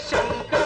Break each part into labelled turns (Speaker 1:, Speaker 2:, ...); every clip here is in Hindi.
Speaker 1: शंकर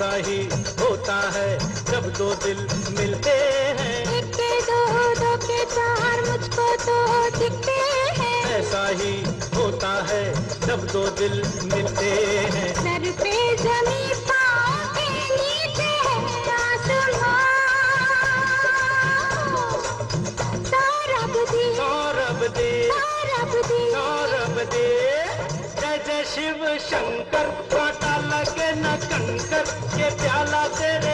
Speaker 1: ऐसा ही होता है जब दो दिल मिलते हैं।
Speaker 2: एक के दो दो के चार मुझको तो दिखते हैं।
Speaker 1: ऐसा ही होता है जब दो दिल मिलते हैं।
Speaker 2: सर पे जमी
Speaker 1: शिव शंकर काटा लगे न कंकर ये प्याला तेरे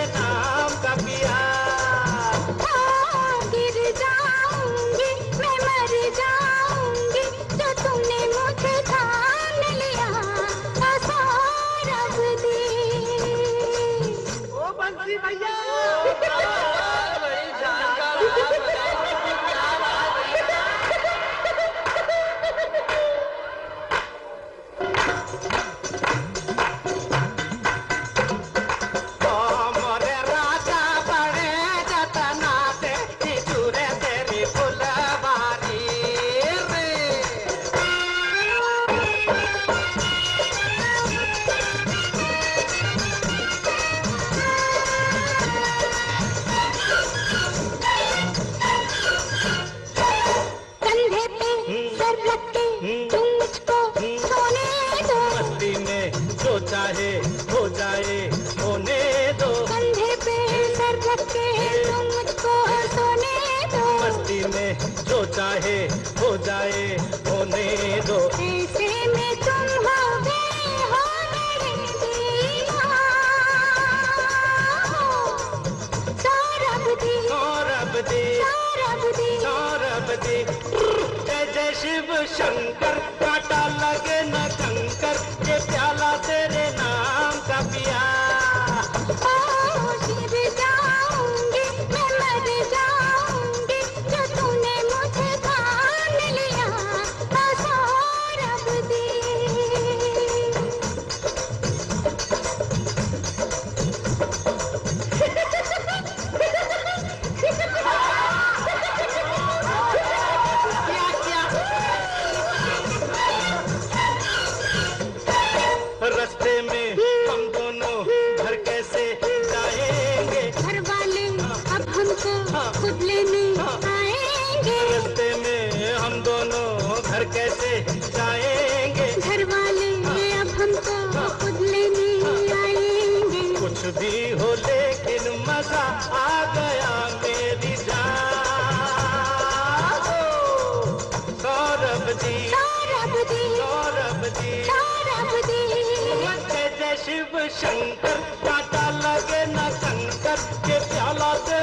Speaker 2: तुम मुझको सोने दो।
Speaker 1: मस्ती में जो चाहे हो जाए होने दो।
Speaker 2: कंधे पे सर रख के तुम मुझको सोने दो।
Speaker 1: मस्ती में जो चाहे हो जाए होने दो।
Speaker 2: ऐसे
Speaker 1: शंकर कैसे जाएँगे?
Speaker 2: घर वाले अब हमको तो खुद लेने आएँगे।
Speaker 1: कुछ भी हो लेकिन मज़ा आ गया मेरी जान। सौरभ जी
Speaker 2: सौरभ जी
Speaker 1: सौरभ जी।
Speaker 2: सौरभ जी।
Speaker 1: शिव शंकर काटा लगे न शंकर के प्याला से